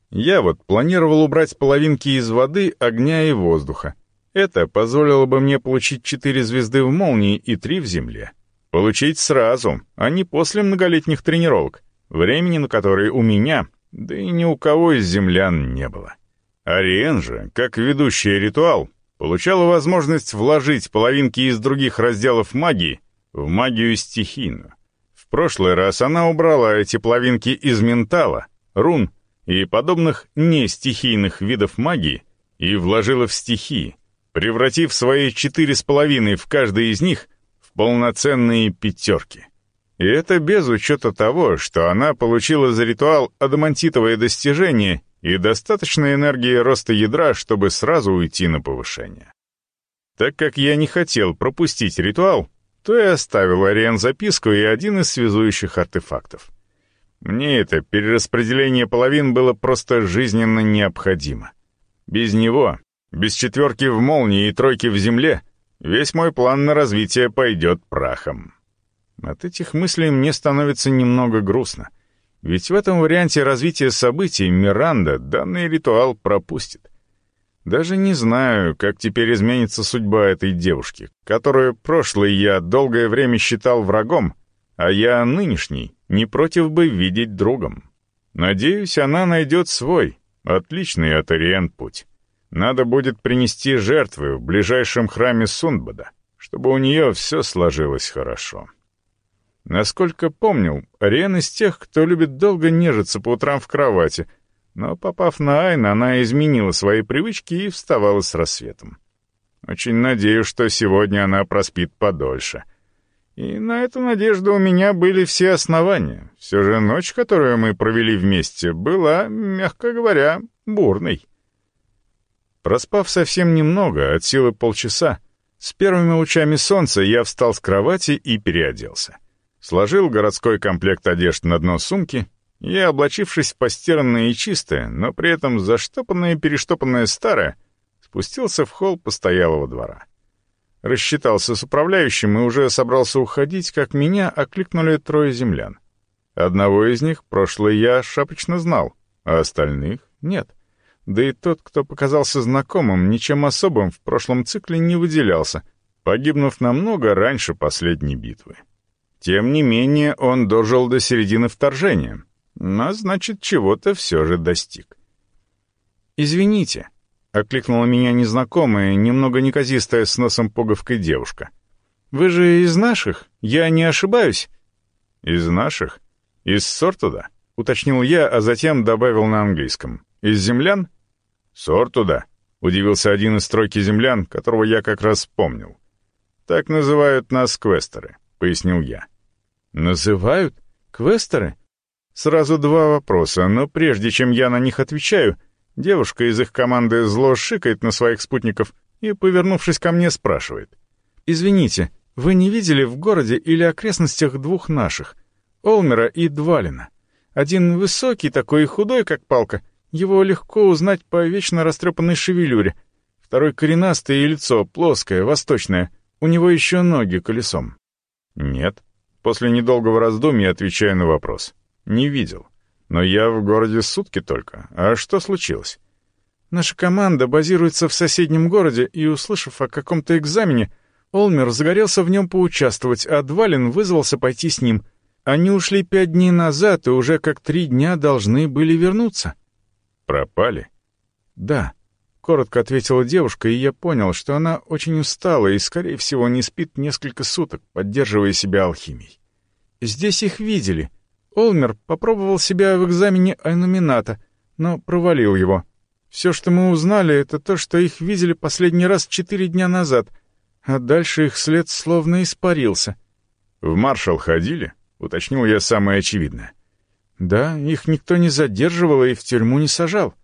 Я вот планировал убрать половинки из воды, огня и воздуха. Это позволило бы мне получить четыре звезды в молнии и три в земле. Получить сразу, а не после многолетних тренировок, времени на которые у меня, да и ни у кого из землян не было. Ариен же, как ведущий ритуал, получала возможность вложить половинки из других разделов магии в магию стихийную. В прошлый раз она убрала эти половинки из ментала, рун и подобных нестихийных видов магии и вложила в стихии, превратив свои четыре с половиной в каждой из них полноценные пятерки. И это без учета того, что она получила за ритуал адамантитовое достижение и достаточно энергии роста ядра, чтобы сразу уйти на повышение. Так как я не хотел пропустить ритуал, то я оставил Ариен записку и один из связующих артефактов. Мне это перераспределение половин было просто жизненно необходимо. Без него, без четверки в молнии и тройки в земле, весь мой план на развитие пойдет прахом. От этих мыслей мне становится немного грустно — ведь в этом варианте развития событий Миранда данный ритуал пропустит. Даже не знаю, как теперь изменится судьба этой девушки, которую прошлый я долгое время считал врагом, а я нынешний не против бы видеть другом. Надеюсь, она найдет свой, отличный от Ириен путь. Надо будет принести жертвы в ближайшем храме Сундбада, чтобы у нее все сложилось хорошо. Насколько помнил, Ариен из тех, кто любит долго нежиться по утрам в кровати, но, попав на Айн, она изменила свои привычки и вставала с рассветом. Очень надеюсь, что сегодня она проспит подольше. И на эту надежду у меня были все основания. Все же ночь, которую мы провели вместе, была, мягко говоря, бурной. Проспав совсем немного, от силы полчаса, с первыми лучами солнца я встал с кровати и переоделся сложил городской комплект одежд на дно сумки и, облачившись в постиранное и чистое, но при этом заштопанное и перештопанное старое, спустился в холл постоялого двора. Рассчитался с управляющим и уже собрался уходить, как меня окликнули трое землян. Одного из них прошлый я шапочно знал, а остальных — нет. Да и тот, кто показался знакомым, ничем особым в прошлом цикле не выделялся, погибнув намного раньше последней битвы. Тем не менее, он дожил до середины вторжения, а значит, чего-то все же достиг. «Извините», — окликнула меня незнакомая, немного неказистая с носом пуговкой девушка. «Вы же из наших? Я не ошибаюсь?» «Из наших? Из Сортуда?» — уточнил я, а затем добавил на английском. «Из землян?» «Сортуда», — удивился один из тройки землян, которого я как раз вспомнил. «Так называют нас квестеры», — пояснил я. «Называют? Квестеры?» Сразу два вопроса, но прежде чем я на них отвечаю, девушка из их команды зло шикает на своих спутников и, повернувшись ко мне, спрашивает. «Извините, вы не видели в городе или окрестностях двух наших, Олмера и Двалина? Один высокий такой и худой, как палка, его легко узнать по вечно растрепанной шевелюре. Второй коренастый и лицо плоское, восточное, у него еще ноги колесом». «Нет». После недолгого раздумья отвечаю на вопрос. «Не видел. Но я в городе сутки только. А что случилось?» «Наша команда базируется в соседнем городе, и, услышав о каком-то экзамене, Олмер загорелся в нем поучаствовать, а Двалин вызвался пойти с ним. Они ушли пять дней назад и уже как три дня должны были вернуться». «Пропали?» «Да», — коротко ответила девушка, и я понял, что она очень устала и, скорее всего, не спит несколько суток, поддерживая себя алхимией. «Здесь их видели. Олмер попробовал себя в экзамене Айнумината, но провалил его. Все, что мы узнали, это то, что их видели последний раз четыре дня назад, а дальше их след словно испарился». «В маршал ходили?» — уточнил я самое очевидное. «Да, их никто не задерживал и в тюрьму не сажал».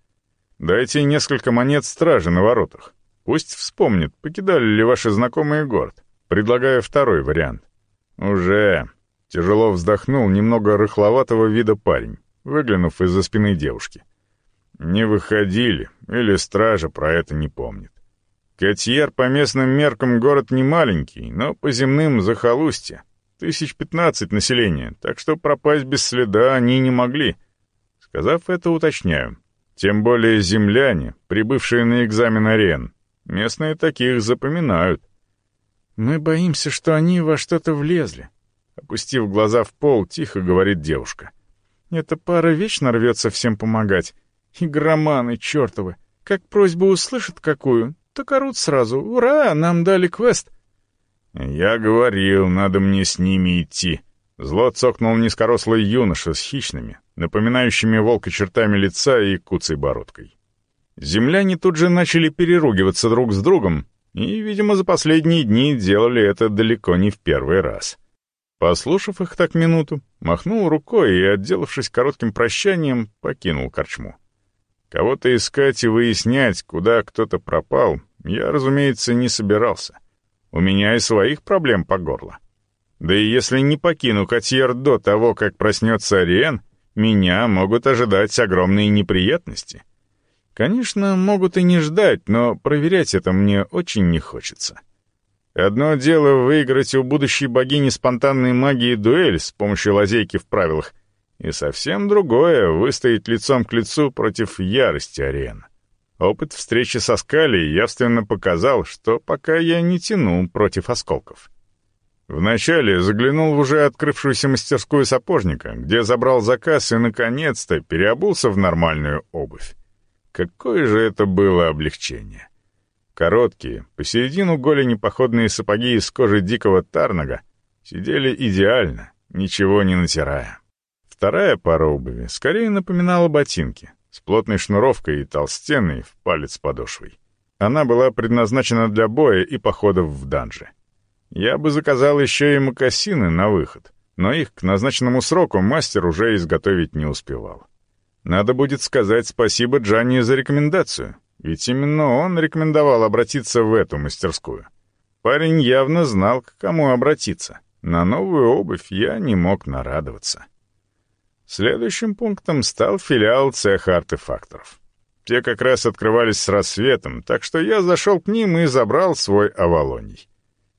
«Дайте несколько монет стражи на воротах. Пусть вспомнит, покидали ли ваши знакомые город. Предлагаю второй вариант». «Уже...» — тяжело вздохнул немного рыхловатого вида парень, выглянув из-за спины девушки. «Не выходили, или стража про это не помнит. Котьер по местным меркам город не маленький, но по земным захолустье. Тысяч пятнадцать населения, так что пропасть без следа они не могли. Сказав это, уточняю. Тем более земляне, прибывшие на экзамен арен. Местные таких запоминают. «Мы боимся, что они во что-то влезли», — опустив глаза в пол, тихо говорит девушка. «Эта пара вечно рвется всем помогать. Игроманы чертовы. Как просьбу услышат какую, так орут сразу. Ура, нам дали квест!» «Я говорил, надо мне с ними идти». Зло цокнул низкорослый юноша с хищными, напоминающими волка чертами лица и куцей бородкой. Земляне тут же начали переругиваться друг с другом, и, видимо, за последние дни делали это далеко не в первый раз. Послушав их так минуту, махнул рукой и, отделавшись коротким прощанием, покинул корчму. Кого-то искать и выяснять, куда кто-то пропал, я, разумеется, не собирался. У меня и своих проблем по горло. Да и если не покину Котьер до того, как проснется Ариен, меня могут ожидать огромные неприятности. Конечно, могут и не ждать, но проверять это мне очень не хочется. Одно дело выиграть у будущей богини спонтанной магии дуэль с помощью лазейки в правилах, и совсем другое — выстоять лицом к лицу против ярости Ариен. Опыт встречи со Скалей явственно показал, что пока я не тяну против осколков. Вначале заглянул в уже открывшуюся мастерскую сапожника, где забрал заказ и, наконец-то, переобулся в нормальную обувь. Какое же это было облегчение! Короткие, посередину голени походные сапоги из кожи дикого тарнага сидели идеально, ничего не натирая. Вторая пара обуви скорее напоминала ботинки, с плотной шнуровкой и толстенной в палец подошвой. Она была предназначена для боя и походов в данже. Я бы заказал еще и мокасины на выход, но их к назначенному сроку мастер уже изготовить не успевал. Надо будет сказать спасибо Джанни за рекомендацию, ведь именно он рекомендовал обратиться в эту мастерскую. Парень явно знал, к кому обратиться. На новую обувь я не мог нарадоваться. Следующим пунктом стал филиал цеха артефакторов. Те как раз открывались с рассветом, так что я зашел к ним и забрал свой авалоний.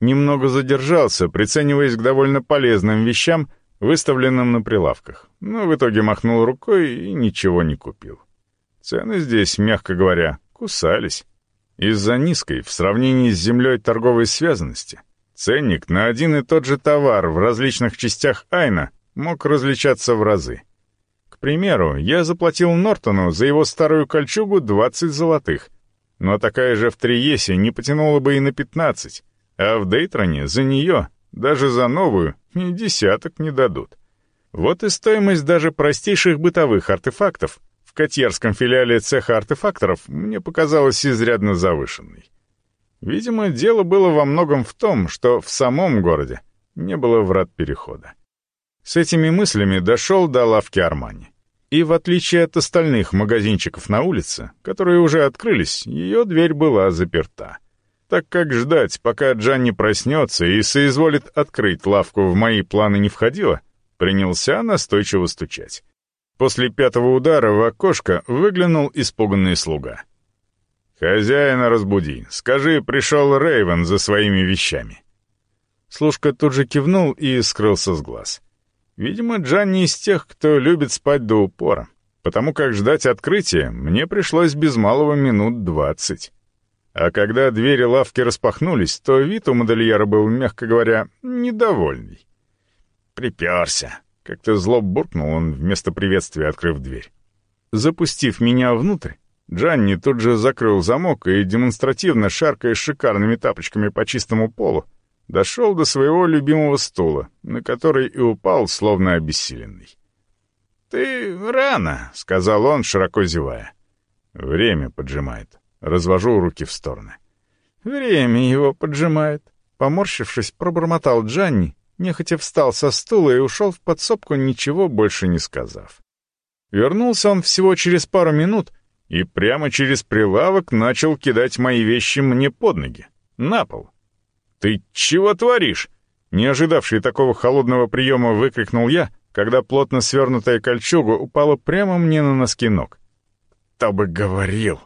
Немного задержался, прицениваясь к довольно полезным вещам, выставленным на прилавках, но в итоге махнул рукой и ничего не купил. Цены здесь, мягко говоря, кусались. Из-за низкой, в сравнении с землей торговой связанности, ценник на один и тот же товар в различных частях Айна мог различаться в разы. К примеру, я заплатил Нортону за его старую кольчугу 20 золотых, но такая же в Триесе не потянула бы и на 15, а в Дейтроне за нее, даже за новую, и десяток не дадут. Вот и стоимость даже простейших бытовых артефактов в котьерском филиале цеха артефакторов мне показалась изрядно завышенной. Видимо, дело было во многом в том, что в самом городе не было врат перехода. С этими мыслями дошел до лавки Армани. И в отличие от остальных магазинчиков на улице, которые уже открылись, ее дверь была заперта. Так как ждать, пока Джанни проснется и соизволит открыть лавку в мои планы не входило, принялся настойчиво стучать. После пятого удара в окошко выглянул испуганный слуга. «Хозяина разбуди. Скажи, пришел Рейвен за своими вещами». Служка тут же кивнул и скрылся с глаз. Видимо, Джанни из тех, кто любит спать до упора, потому как ждать открытия мне пришлось без малого минут двадцать. А когда двери лавки распахнулись, то вид у модельера был, мягко говоря, недовольный. «Приперся», — как-то зло буркнул он вместо приветствия, открыв дверь. Запустив меня внутрь, Джанни тут же закрыл замок и, демонстративно шаркая шикарными тапочками по чистому полу, дошел до своего любимого стула, на который и упал, словно обессиленный. «Ты рано», — сказал он, широко зевая. «Время поджимает». Развожу руки в стороны. «Время его поджимает». Поморщившись, пробормотал Джанни, нехотя встал со стула и ушел в подсобку, ничего больше не сказав. Вернулся он всего через пару минут и прямо через прилавок начал кидать мои вещи мне под ноги, на пол. «Ты чего творишь?» Не ожидавший такого холодного приема выкрикнул я, когда плотно свернутая кольчуга упала прямо мне на носки ног. «Кто бы говорил!»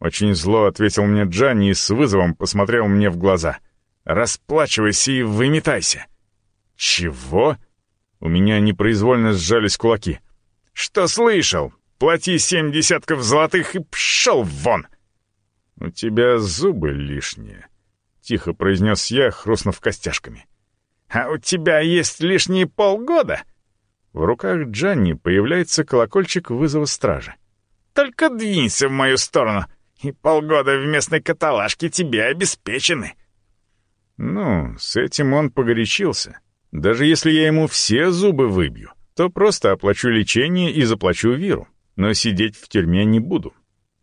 Очень зло ответил мне Джанни и с вызовом посмотрел мне в глаза. «Расплачивайся и выметайся!» «Чего?» У меня непроизвольно сжались кулаки. «Что слышал? Плати семь десятков золотых и пшел вон!» «У тебя зубы лишние», — тихо произнес я, хрустнув костяшками. «А у тебя есть лишние полгода?» В руках Джанни появляется колокольчик вызова стражи. «Только двинься в мою сторону, и полгода в местной каталажке тебе обеспечены». Ну, с этим он погорячился. Даже если я ему все зубы выбью, то просто оплачу лечение и заплачу Виру, но сидеть в тюрьме не буду.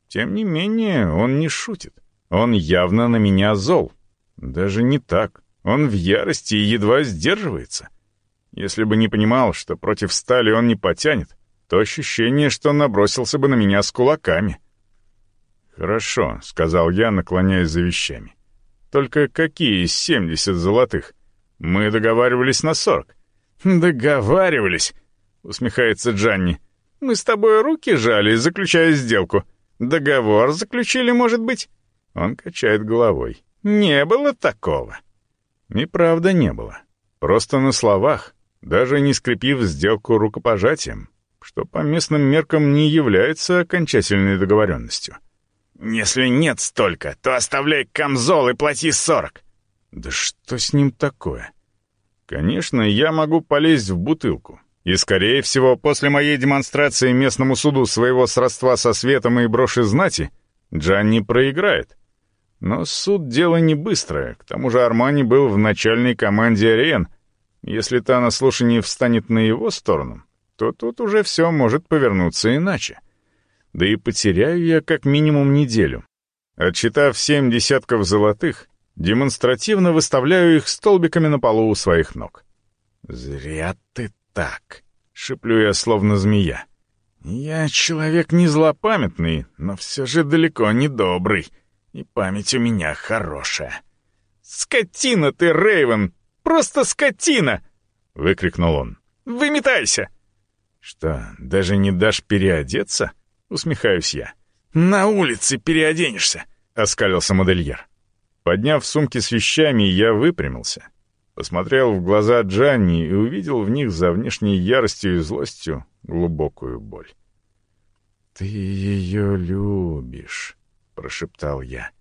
Тем не менее, он не шутит. Он явно на меня зол. Даже не так. Он в ярости и едва сдерживается. Если бы не понимал, что против стали он не потянет, то ощущение, что набросился бы на меня с кулаками. «Хорошо», — сказал я, наклоняясь за вещами. «Только какие из семьдесят золотых? Мы договаривались на сорок». «Договаривались», — усмехается Джанни. «Мы с тобой руки жали, заключая сделку. Договор заключили, может быть?» Он качает головой. Не было такого. И правда не было. Просто на словах, даже не скрепив сделку рукопожатием, что по местным меркам не является окончательной договоренностью. «Если нет столько, то оставляй камзол и плати сорок». «Да что с ним такое?» «Конечно, я могу полезть в бутылку. И, скорее всего, после моей демонстрации местному суду своего сродства со светом и броши знати, Джанни проиграет. Но суд — дело не быстрое, к тому же Армани был в начальной команде Ариен. Если та на слушании встанет на его сторону, то тут уже все может повернуться иначе. Да и потеряю я как минимум неделю. Отчитав семь десятков золотых, демонстративно выставляю их столбиками на полу у своих ног. «Зря ты так», — шиплю я словно змея. «Я человек не злопамятный, но все же далеко не добрый». И память у меня хорошая. «Скотина ты, Рейвен! Просто скотина!» — выкрикнул он. «Выметайся!» «Что, даже не дашь переодеться?» — усмехаюсь я. «На улице переоденешься!» — оскалился модельер. Подняв сумки с вещами, я выпрямился. Посмотрел в глаза Джанни и увидел в них за внешней яростью и злостью глубокую боль. «Ты ее любишь», прошептал я.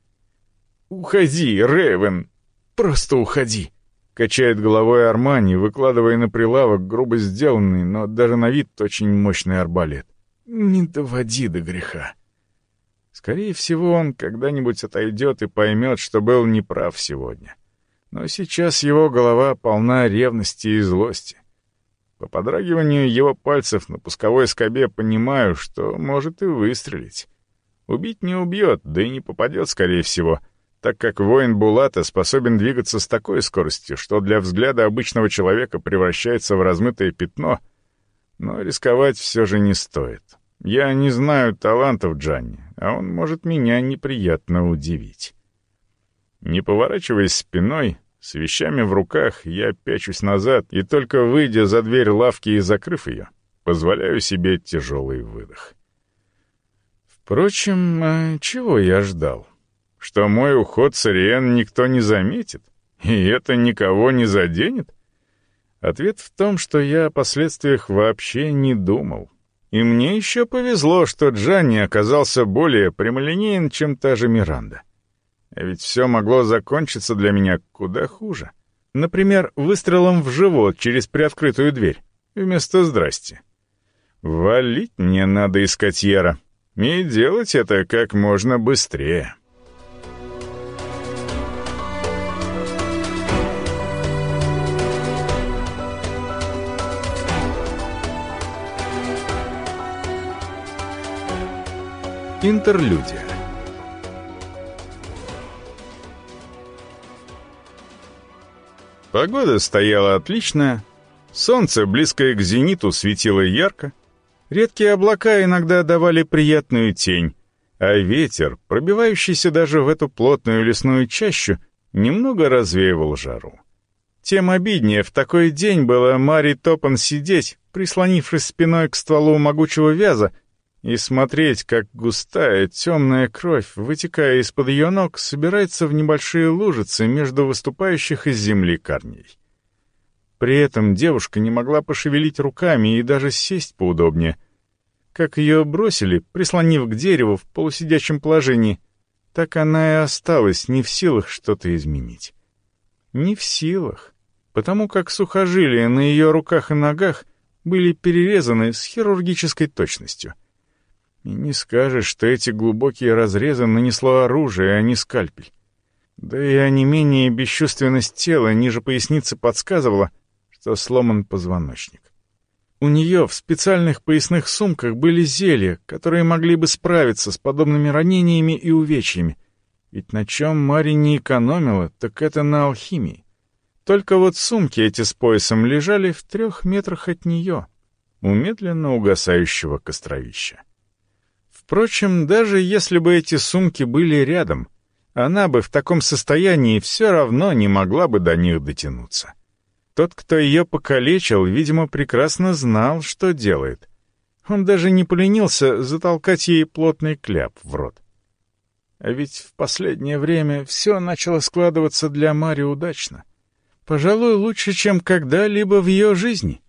«Уходи, Рэйвен! Просто уходи!» Качает головой Армани, выкладывая на прилавок грубо сделанный, но даже на вид очень мощный арбалет. «Не доводи до греха!» Скорее всего, он когда-нибудь отойдет и поймет, что был неправ сегодня. Но сейчас его голова полна ревности и злости. По подрагиванию его пальцев на пусковой скобе понимаю, что может и выстрелить. Убить не убьет, да и не попадет, скорее всего, так как воин Булата способен двигаться с такой скоростью, что для взгляда обычного человека превращается в размытое пятно. Но рисковать все же не стоит. Я не знаю талантов Джанни, а он может меня неприятно удивить. Не поворачиваясь спиной, с вещами в руках я пячусь назад и только выйдя за дверь лавки и закрыв ее, позволяю себе тяжелый выдох. Впрочем, а чего я ждал? Что мой уход с Ариен никто не заметит? И это никого не заденет? Ответ в том, что я о последствиях вообще не думал. И мне еще повезло, что Джанни оказался более прямолинеен, чем та же Миранда. А ведь все могло закончиться для меня куда хуже. Например, выстрелом в живот через приоткрытую дверь. Вместо «здрасте». Валить мне надо из котьера. И делать это как можно быстрее. Интерлюдия Погода стояла отличная, солнце, близкое к зениту, светило ярко, редкие облака иногда давали приятную тень, а ветер, пробивающийся даже в эту плотную лесную чащу, немного развеивал жару. Тем обиднее в такой день было Мари Топан сидеть, прислонившись спиной к стволу могучего вяза, и смотреть, как густая темная кровь, вытекая из-под ее ног, собирается в небольшие лужицы между выступающих из земли корней. При этом девушка не могла пошевелить руками и даже сесть поудобнее. Как ее бросили, прислонив к дереву в полусидячем положении, так она и осталась не в силах что-то изменить. Не в силах, потому как сухожилия на ее руках и ногах были перерезаны с хирургической точностью — и не скажешь, что эти глубокие разрезы нанесло оружие, а не скальпель. Да и онемение и бесчувственность тела ниже поясницы подсказывала, что сломан позвоночник. У нее в специальных поясных сумках были зелья, которые могли бы справиться с подобными ранениями и увечьями. Ведь на чем Мари не экономила, так это на алхимии. Только вот сумки эти с поясом лежали в трех метрах от нее, у медленно угасающего костровища. Впрочем, даже если бы эти сумки были рядом, она бы в таком состоянии все равно не могла бы до них дотянуться. Тот, кто ее покалечил, видимо, прекрасно знал, что делает. Он даже не поленился затолкать ей плотный кляп в рот. А ведь в последнее время все начало складываться для Мари удачно. Пожалуй, лучше, чем когда-либо в ее жизни.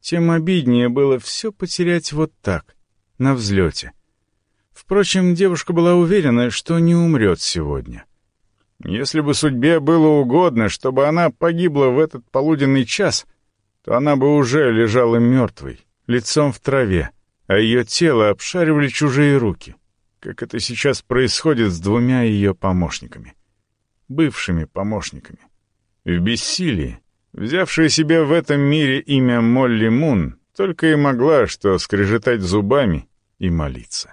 Тем обиднее было все потерять вот так, на взлете — Впрочем, девушка была уверена, что не умрет сегодня. Если бы судьбе было угодно, чтобы она погибла в этот полуденный час, то она бы уже лежала мертвой, лицом в траве, а ее тело обшаривали чужие руки, как это сейчас происходит с двумя ее помощниками. Бывшими помощниками. В бессилии, взявшая себе в этом мире имя Молли Мун, только и могла что скрежетать зубами и молиться.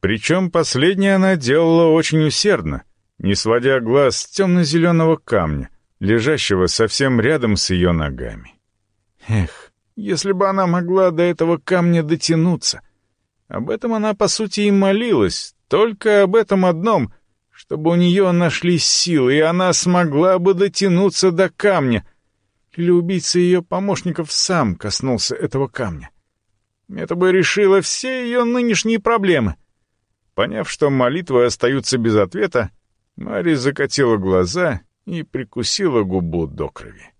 Причем последнее она делала очень усердно, не сводя глаз с темно-зеленого камня, лежащего совсем рядом с ее ногами. Эх, если бы она могла до этого камня дотянуться. Об этом она, по сути, и молилась, только об этом одном, чтобы у нее нашлись силы, и она смогла бы дотянуться до камня. Или убийца ее помощников сам коснулся этого камня. Это бы решило все ее нынешние проблемы — Поняв, что молитвы остаются без ответа, Мари закатила глаза и прикусила губу до крови.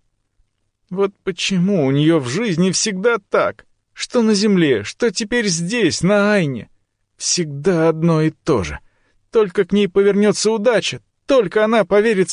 Вот почему у нее в жизни всегда так, что на земле, что теперь здесь, на Айне. Всегда одно и то же. Только к ней повернется удача, только она поверит